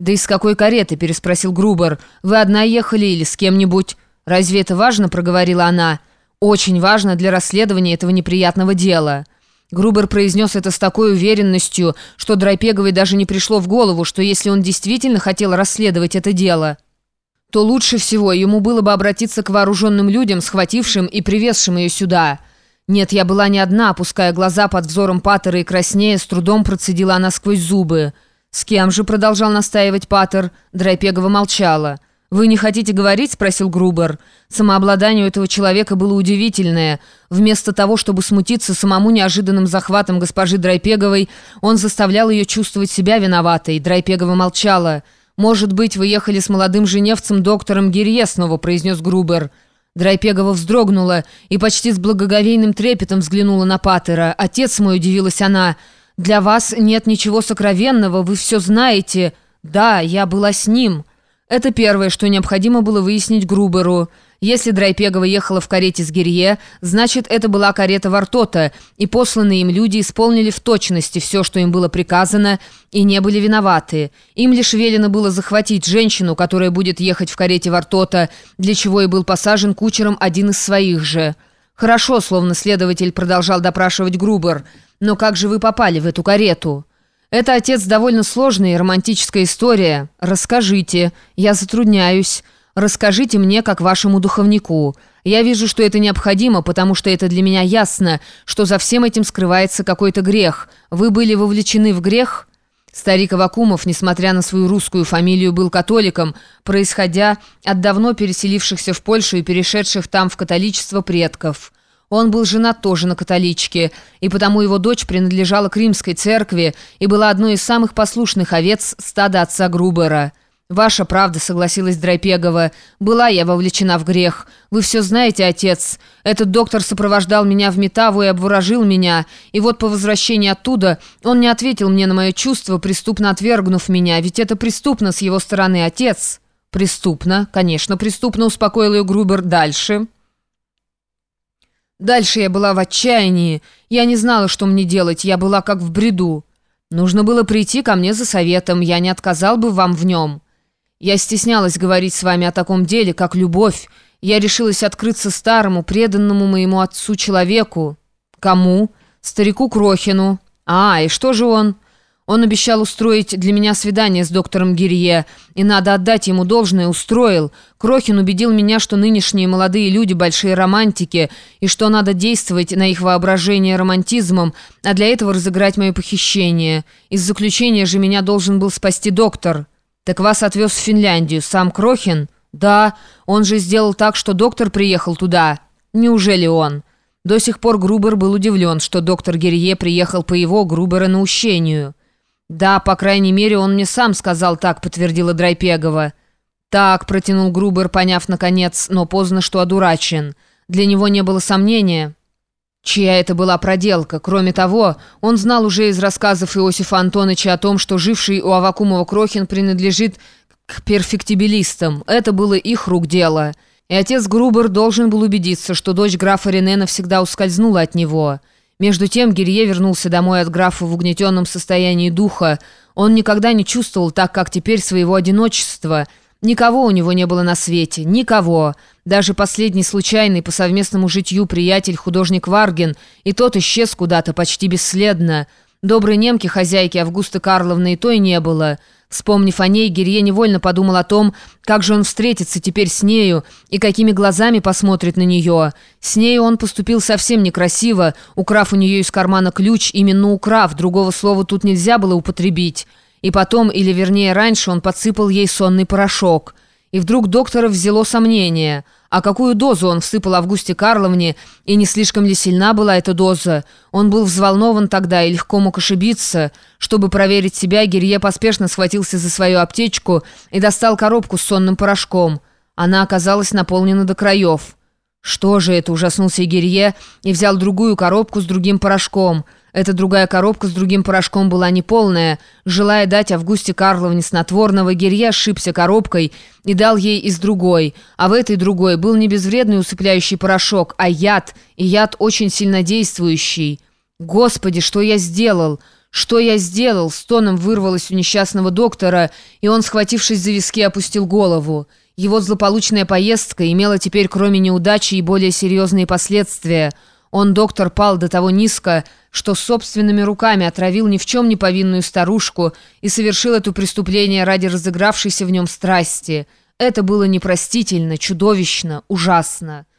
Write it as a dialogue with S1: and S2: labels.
S1: «Да из какой кареты?» – переспросил Грубер. «Вы одна ехали или с кем-нибудь?» «Разве это важно?» – проговорила она. «Очень важно для расследования этого неприятного дела». Грубер произнес это с такой уверенностью, что Драйпеговой даже не пришло в голову, что если он действительно хотел расследовать это дело, то лучше всего ему было бы обратиться к вооруженным людям, схватившим и привезшим ее сюда. Нет, я была не одна, опуская глаза под взором Паттера и краснея, с трудом процедила она сквозь зубы. «С кем же?» — продолжал настаивать Паттер. Драйпегова молчала. «Вы не хотите говорить?» — спросил Грубер. Самообладание у этого человека было удивительное. Вместо того, чтобы смутиться самому неожиданным захватом госпожи Драйпеговой, он заставлял ее чувствовать себя виноватой. Драйпегова молчала. «Может быть, вы ехали с молодым женевцем доктором Гирье?» — снова произнес Грубер. Драйпегова вздрогнула и почти с благоговейным трепетом взглянула на Паттера. «Отец мой!» — удивилась она — для вас нет ничего сокровенного, вы все знаете. Да, я была с ним. Это первое, что необходимо было выяснить Груберу. Если Драйпегова ехала в карете с Гирье, значит, это была карета Вартота, и посланные им люди исполнили в точности все, что им было приказано, и не были виноваты. Им лишь велено было захватить женщину, которая будет ехать в карете Вартота, для чего и был посажен кучером один из своих же. «Хорошо», словно следователь продолжал допрашивать Грубер, — «Но как же вы попали в эту карету?» «Это, отец, довольно сложная и романтическая история. Расскажите. Я затрудняюсь. Расскажите мне, как вашему духовнику. Я вижу, что это необходимо, потому что это для меня ясно, что за всем этим скрывается какой-то грех. Вы были вовлечены в грех?» Старик Авакумов, несмотря на свою русскую фамилию, был католиком, происходя от давно переселившихся в Польшу и перешедших там в католичество предков. Он был женат тоже на католичке, и потому его дочь принадлежала к римской церкви и была одной из самых послушных овец стада отца Грубера. «Ваша правда», — согласилась Драйпегова. «Была я вовлечена в грех. Вы все знаете, отец. Этот доктор сопровождал меня в Метаву и обворожил меня. И вот по возвращении оттуда он не ответил мне на мое чувство, преступно отвергнув меня. Ведь это преступно с его стороны, отец». «Преступно, конечно, преступно», — успокоил ее Грубер. «Дальше». Дальше я была в отчаянии. Я не знала, что мне делать, я была как в бреду. Нужно было прийти ко мне за советом, я не отказал бы вам в нем. Я стеснялась говорить с вами о таком деле, как любовь. Я решилась открыться старому, преданному моему отцу человеку. Кому? Старику Крохину. А, и что же он? Он обещал устроить для меня свидание с доктором Гирье, и надо отдать ему должное, устроил. Крохин убедил меня, что нынешние молодые люди большие романтики, и что надо действовать на их воображение романтизмом, а для этого разыграть мое похищение. Из заключения же меня должен был спасти доктор. Так вас отвез в Финляндию сам Крохин? Да, он же сделал так, что доктор приехал туда. Неужели он? До сих пор Грубер был удивлен, что доктор Гирье приехал по его, Грубера, наущению. «Да, по крайней мере, он мне сам сказал так», — подтвердила Драйпегова. «Так», — протянул Грубер, поняв наконец, но поздно, что одурачен. Для него не было сомнения, чья это была проделка. Кроме того, он знал уже из рассказов Иосифа Антоновича о том, что живший у Авакумова Крохин принадлежит к перфектибилистам. Это было их рук дело. И отец Грубер должен был убедиться, что дочь графа Рене навсегда ускользнула от него». Между тем Гирье вернулся домой от графа в угнетенном состоянии духа. Он никогда не чувствовал так, как теперь, своего одиночества. Никого у него не было на свете, никого. Даже последний случайный по совместному житью приятель, художник Варген, и тот исчез куда-то почти бесследно. Доброй немки хозяйки Августы Карловны и той не было. Вспомнив о ней, Гирье невольно подумал о том, как же он встретится теперь с нею и какими глазами посмотрит на нее. С нею он поступил совсем некрасиво, украв у нее из кармана ключ, именно украв, другого слова тут нельзя было употребить. И потом, или вернее раньше, он подсыпал ей сонный порошок. И вдруг доктора взяло сомнение – а какую дозу он всыпал Августе Карловне, и не слишком ли сильна была эта доза? Он был взволнован тогда и легко мог ошибиться. Чтобы проверить себя, Гирье поспешно схватился за свою аптечку и достал коробку с сонным порошком. Она оказалась наполнена до краев. «Что же это?» – ужаснулся Гирье и взял другую коробку с другим порошком – эта другая коробка с другим порошком была неполная. Желая дать Августе Карловне снотворного, Гирья ошибся коробкой и дал ей из другой. А в этой другой был не безвредный усыпляющий порошок, а яд, и яд очень сильнодействующий. «Господи, что я сделал? Что я сделал?» — стоном вырвалось у несчастного доктора, и он, схватившись за виски, опустил голову. Его злополучная поездка имела теперь, кроме неудачи, и более серьезные последствия. Он, доктор, пал до того низко, что собственными руками отравил ни в чем не повинную старушку и совершил это преступление ради разыгравшейся в нем страсти. Это было непростительно, чудовищно, ужасно.